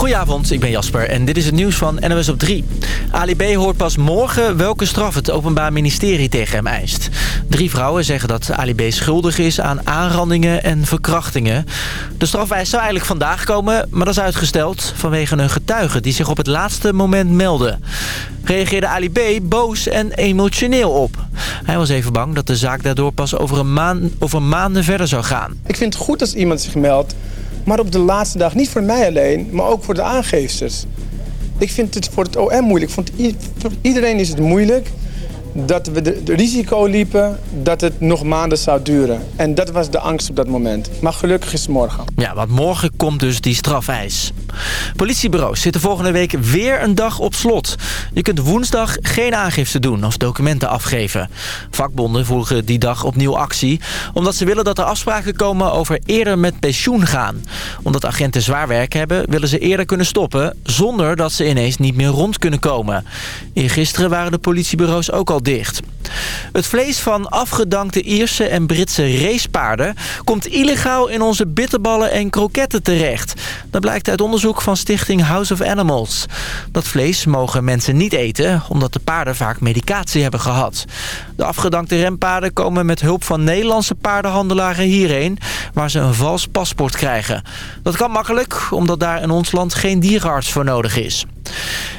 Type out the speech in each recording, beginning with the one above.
Goedenavond, ik ben Jasper en dit is het nieuws van NOS op 3. Ali B. hoort pas morgen welke straf het Openbaar Ministerie tegen hem eist. Drie vrouwen zeggen dat Ali B. schuldig is aan aanrandingen en verkrachtingen. De strafeis zou eigenlijk vandaag komen, maar dat is uitgesteld... vanwege een getuige die zich op het laatste moment meldde. Reageerde Ali B. boos en emotioneel op. Hij was even bang dat de zaak daardoor pas over, een maand, over maanden verder zou gaan. Ik vind het goed als iemand zich meldt maar op de laatste dag, niet voor mij alleen, maar ook voor de aangeefsters. Ik vind het voor het OM moeilijk. Voor iedereen is het moeilijk dat we de, risico liepen dat het nog maanden zou duren. En dat was de angst op dat moment. Maar gelukkig is het morgen. Ja, want morgen komt dus die strafeis. Politiebureaus zitten volgende week weer een dag op slot. Je kunt woensdag geen aangifte doen of documenten afgeven. Vakbonden voeren die dag opnieuw actie... omdat ze willen dat er afspraken komen over eerder met pensioen gaan. Omdat agenten zwaar werk hebben, willen ze eerder kunnen stoppen... zonder dat ze ineens niet meer rond kunnen komen. Eergisteren waren de politiebureaus ook al dicht. Het vlees van afgedankte Ierse en Britse racepaarden... komt illegaal in onze bitterballen en kroketten terecht. Dat blijkt uit onderzoek van stichting House of Animals. Dat vlees mogen mensen niet eten... omdat de paarden vaak medicatie hebben gehad. De afgedankte renpaarden komen met hulp van Nederlandse paardenhandelaren hierheen... waar ze een vals paspoort krijgen. Dat kan makkelijk, omdat daar in ons land geen dierenarts voor nodig is.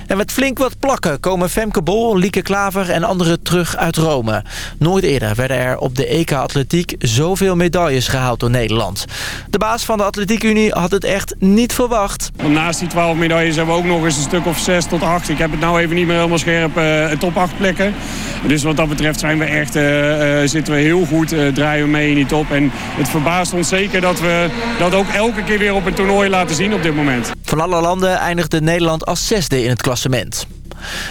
En met flink wat plakken komen Femke Bol, Lieke Klaver en anderen terug uit Rome. Nooit eerder werden er op de EK Atletiek zoveel medailles gehaald door Nederland. De baas van de Atletiekunie had het echt niet verwacht. Naast die 12 medailles hebben we ook nog eens een stuk of 6 tot 8. Ik heb het nou even niet meer helemaal scherp, uh, top 8 plekken. Dus wat dat betreft zijn we echt, uh, zitten we heel goed, draaien we mee in die top. En het verbaast ons zeker dat we dat ook elke keer weer op een toernooi laten zien op dit moment. Van alle landen eindigde Nederland als in het klassement.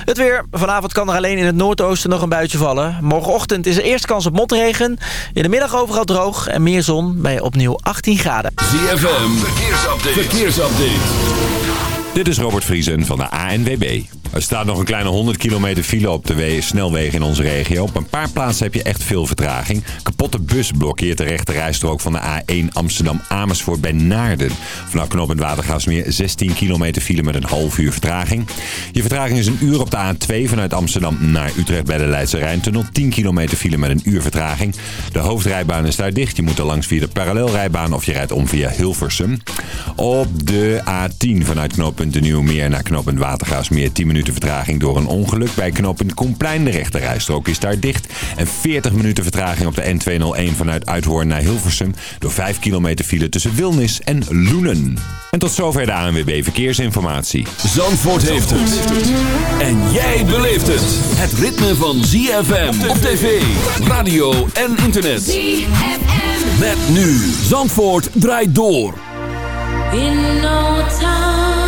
Het weer. Vanavond kan er alleen in het noordoosten nog een buitje vallen. Morgenochtend is er eerst kans op motregen. In de middag overal droog en meer zon bij opnieuw 18 graden. ZFM. Verkeersupdate. Verkeersupdate. Dit is Robert Vriesen van de ANWB. Er staat nog een kleine 100 kilometer file op de snelwegen in onze regio. Op een paar plaatsen heb je echt veel vertraging. Kapotte bus blokkeert de rechte rijstrook van de A1 Amsterdam-Amersfoort bij Naarden. Vanaf knooppunt Watergaasmeer 16 kilometer file met een half uur vertraging. Je vertraging is een uur op de A2 vanuit Amsterdam naar Utrecht bij de Leidse Rijntunnel. 10 kilometer file met een uur vertraging. De hoofdrijbaan is daar dicht. Je moet er langs via de parallelrijbaan of je rijdt om via Hilversum. Op de A10 vanuit knooppunt De Nieuwe Meer naar knooppunt Watergaasmeer 10 minuten minuten vertraging door een ongeluk. Bij knooppunt Komplein de rechterrijstrook is daar dicht. En 40 minuten vertraging op de N201 vanuit Uithoorn naar Hilversum. Door 5 kilometer file tussen Wilnis en Loenen. En tot zover de ANWB Verkeersinformatie. Zandvoort heeft het. En jij beleeft het. Het ritme van ZFM op tv, radio en internet. ZFM. Met nu. Zandvoort draait door. In no time.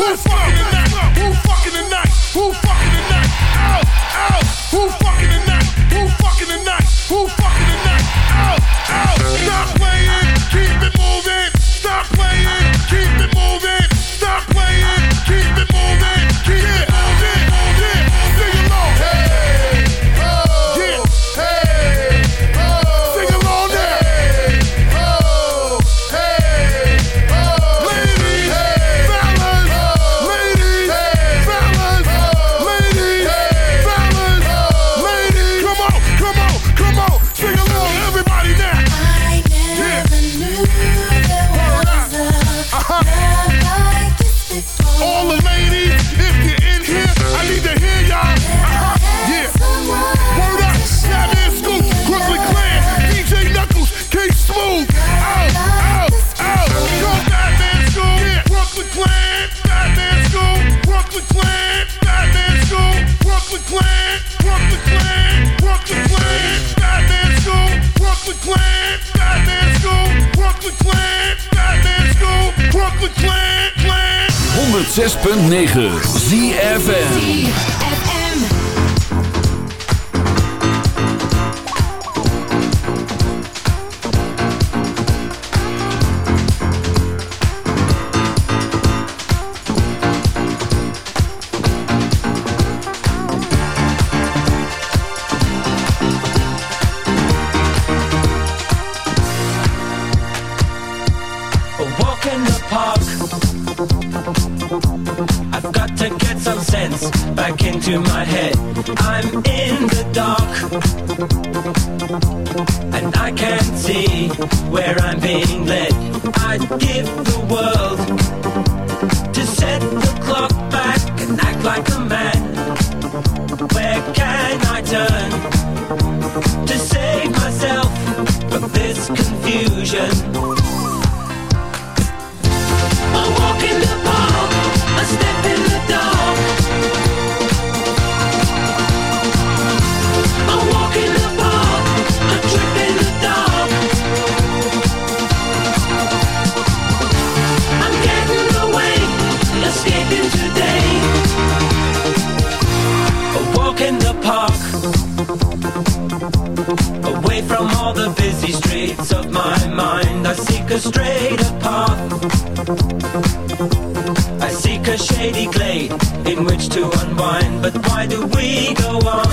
106.9 straight path. I seek a shady glade in which to unwind, but why do we go on?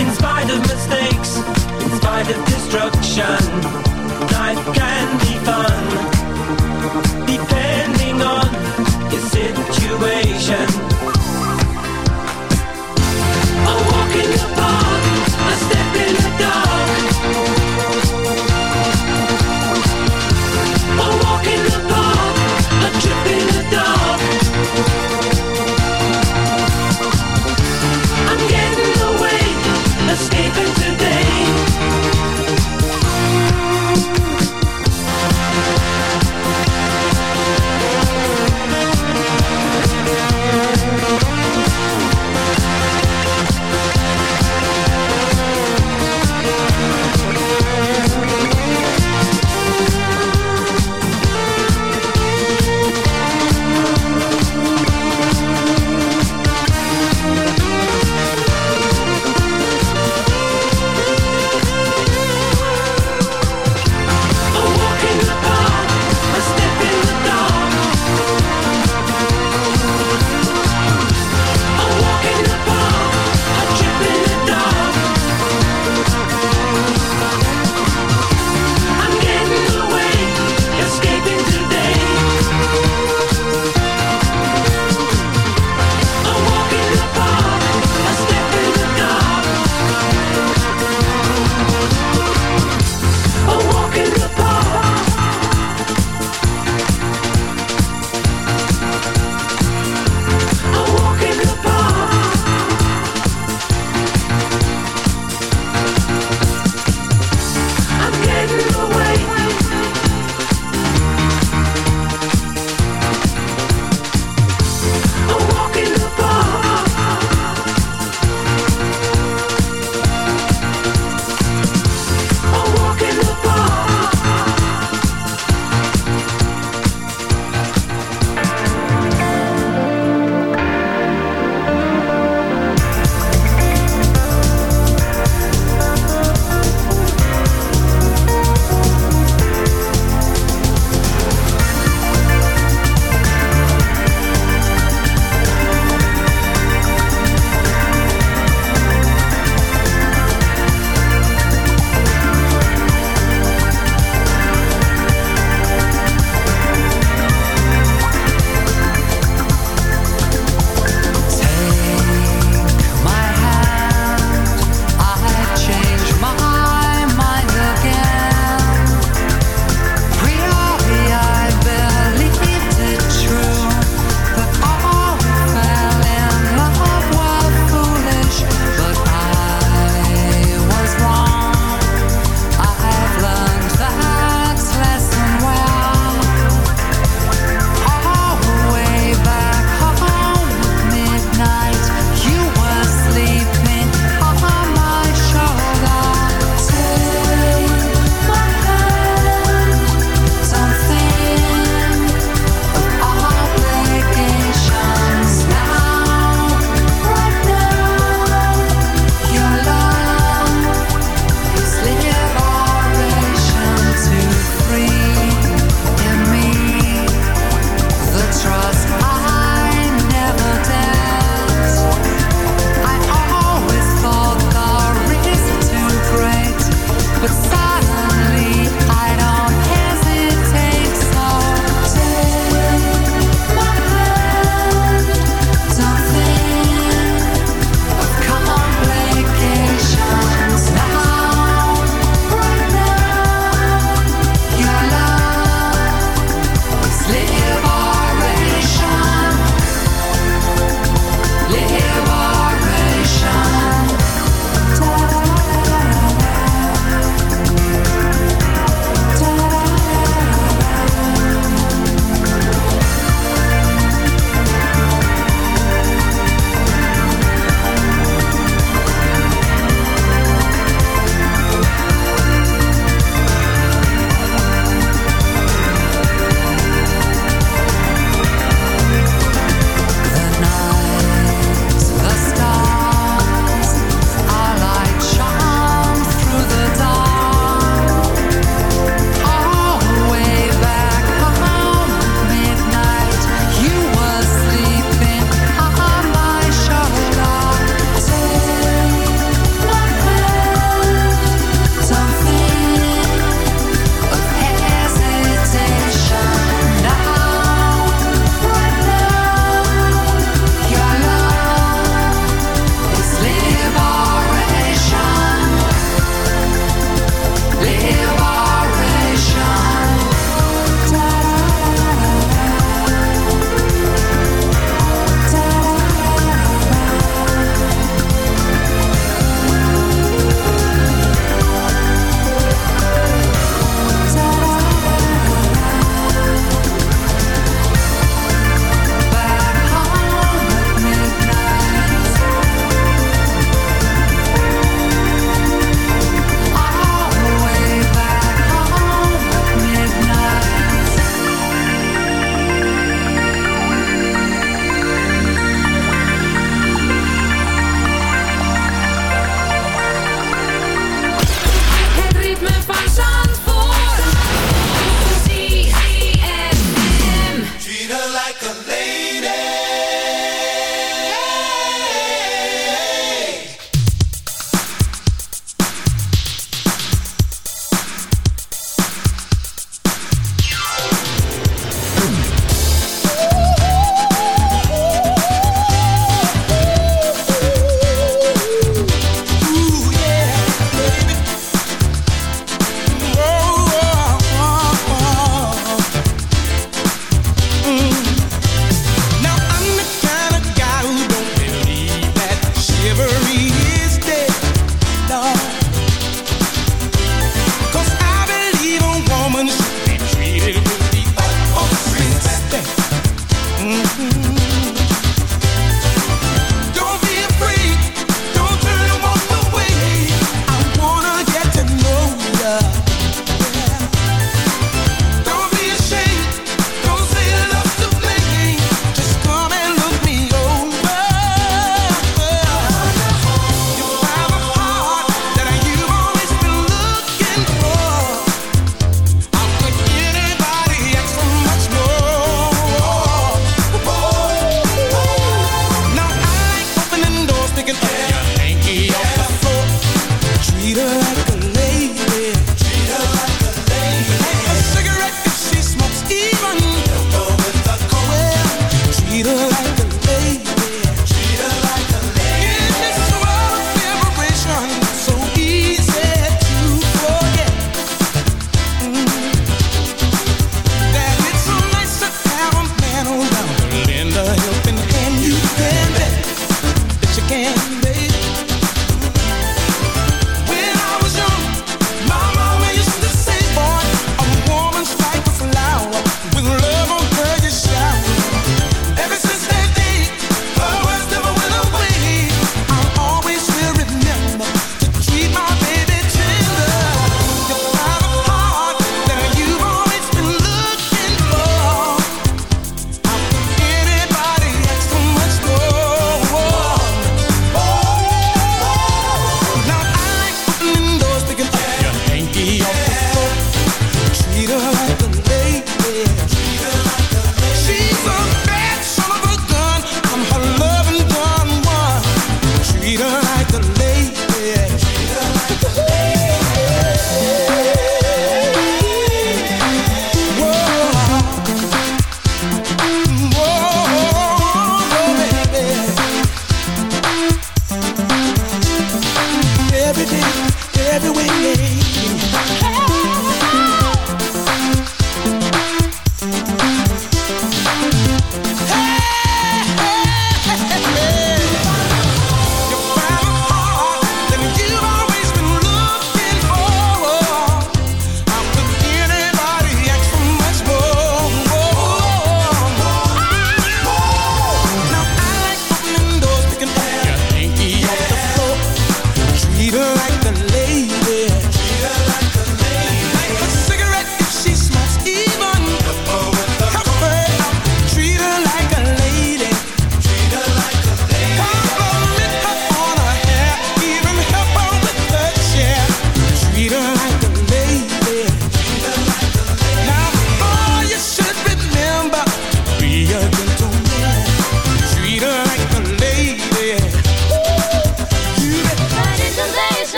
In spite of mistakes, in spite of destruction.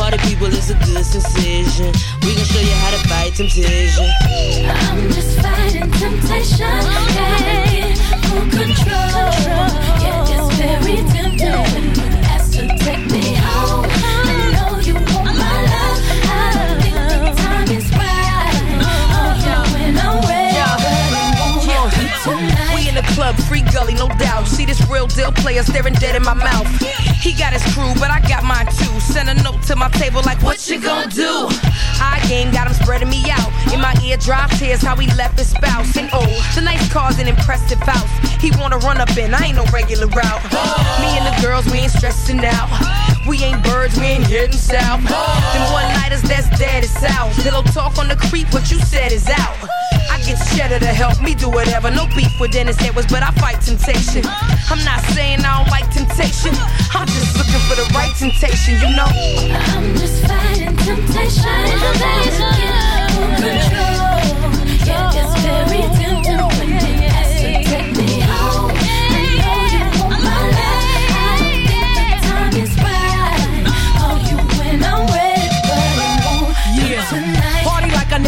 Party people is a good sensation. We gon' show you how to fight temptation. I'm just fighting temptation. Yeah, full control. Yeah, it's very tempting. Ask to take me in the club, free gully, no doubt. See this real deal player staring dead in my mouth. He got his crew, but I got mine too. Send a note to my table like, what you gonna do? I game got him spreading me out. In my ear drop tears how he left his spouse. And oh, tonight's car's an impressive house. He wanna run up in, I ain't no regular route. Me and the girls, we ain't stressing out. We ain't birds, we ain't heading south. Them one nighters that's dead is out. Pillow talk on the creep, what you said is out. Get cheddar to help me do whatever. No beef with Dennis Edwards, but I fight temptation. I'm not saying I don't like temptation. I'm just looking for the right temptation, you know. I'm just fighting temptation. Control.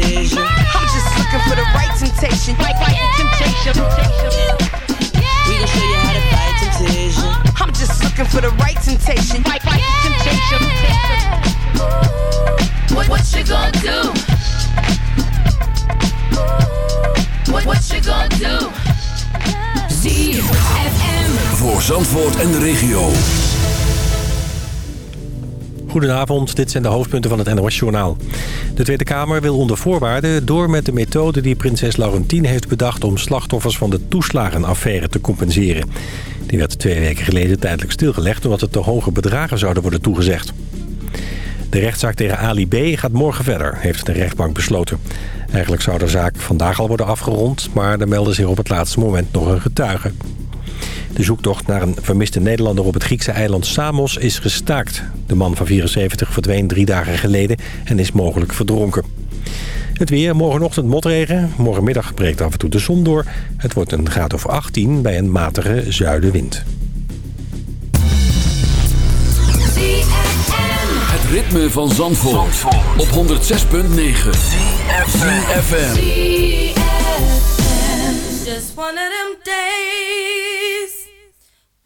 fight temptation. I'm just looking for the right temptation. Right, fighting temptation. We gon' show you how to fight temptation. I'm just looking for the right temptation. Right, fighting temptation. What, what you gonna do? What, what you gonna do? ZFM. Voor Zandvoort en de regio. Goedenavond, dit zijn de hoofdpunten van het NOS-journaal. De Tweede Kamer wil onder voorwaarden door met de methode die prinses Laurentien heeft bedacht... om slachtoffers van de toeslagenaffaire te compenseren. Die werd twee weken geleden tijdelijk stilgelegd... omdat er te hoge bedragen zouden worden toegezegd. De rechtszaak tegen Ali B. gaat morgen verder, heeft de rechtbank besloten. Eigenlijk zou de zaak vandaag al worden afgerond... maar er meldde zich op het laatste moment nog een getuige. De zoektocht naar een vermiste Nederlander op het Griekse eiland Samos is gestaakt. De man van 74 verdween drie dagen geleden en is mogelijk verdronken. Het weer, morgenochtend motregen. Morgenmiddag breekt af en toe de zon door. Het wordt een graad of 18 bij een matige zuidenwind. Het ritme van Zandvoort, op 106.9. ZFM. It's just one of them days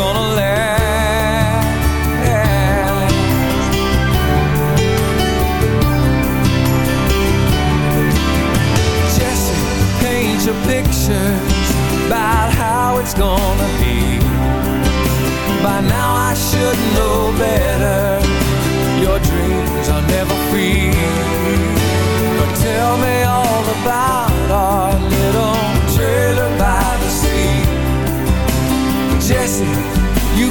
Gonna last. Jesse, paint your pictures about how it's gonna be. By now I should know better. Your dreams are never free. But tell me all about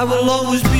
I will always be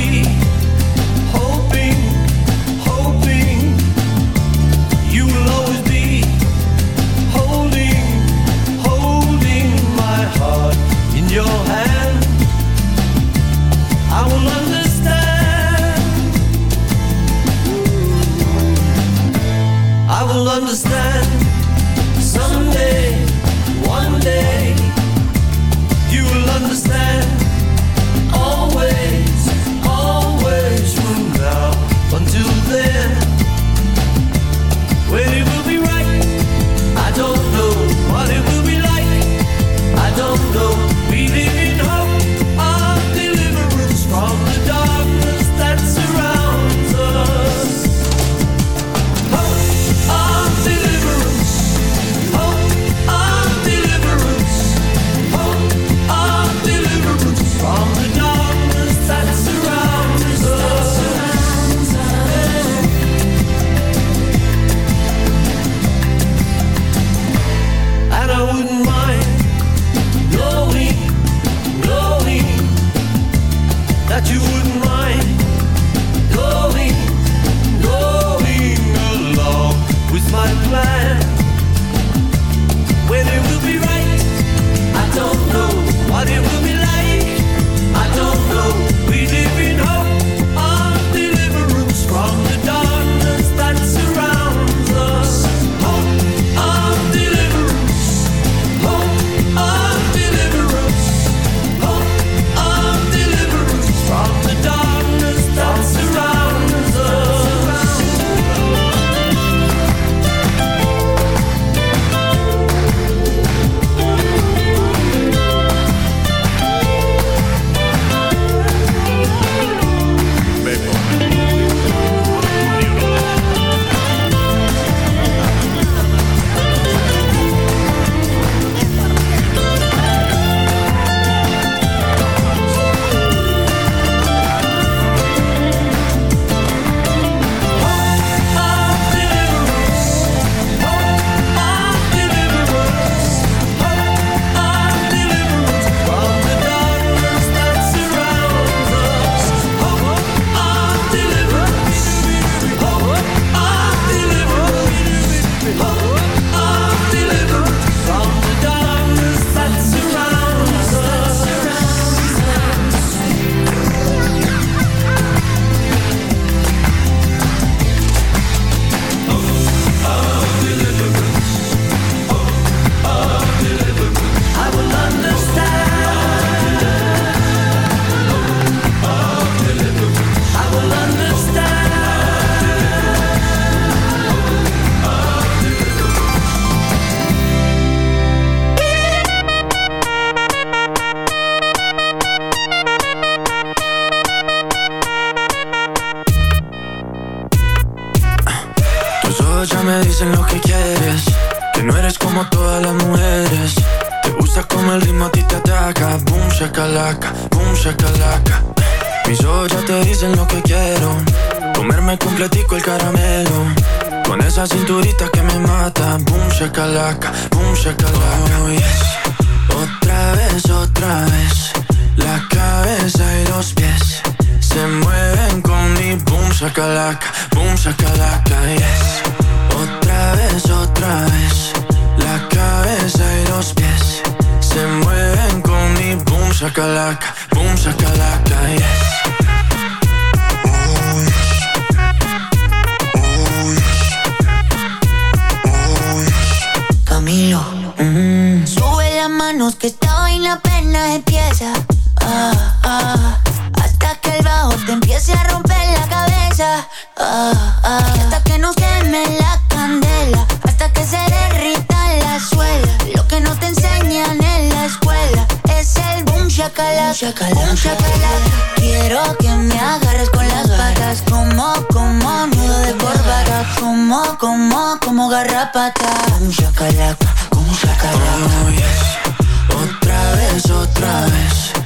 hasta que no queme la candela, hasta que se derrita la suela. Lo que no te enseñan en la escuela es el boom shakalaka, boom shakalaka. Boom shakalaka. Quiero que me agarres con las patas, como, como nudo de corbata, como, como, como garrapata. Boom shakalaka, boom shakalaka. Oh, yes. Otra vez, otra vez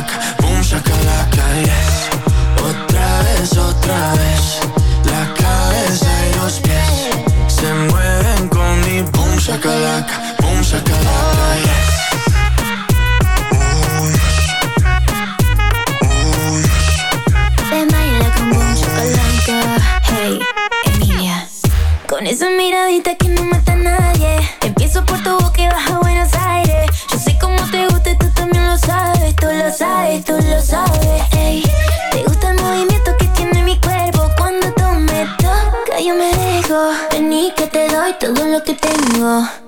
back. Todo lo que tengo.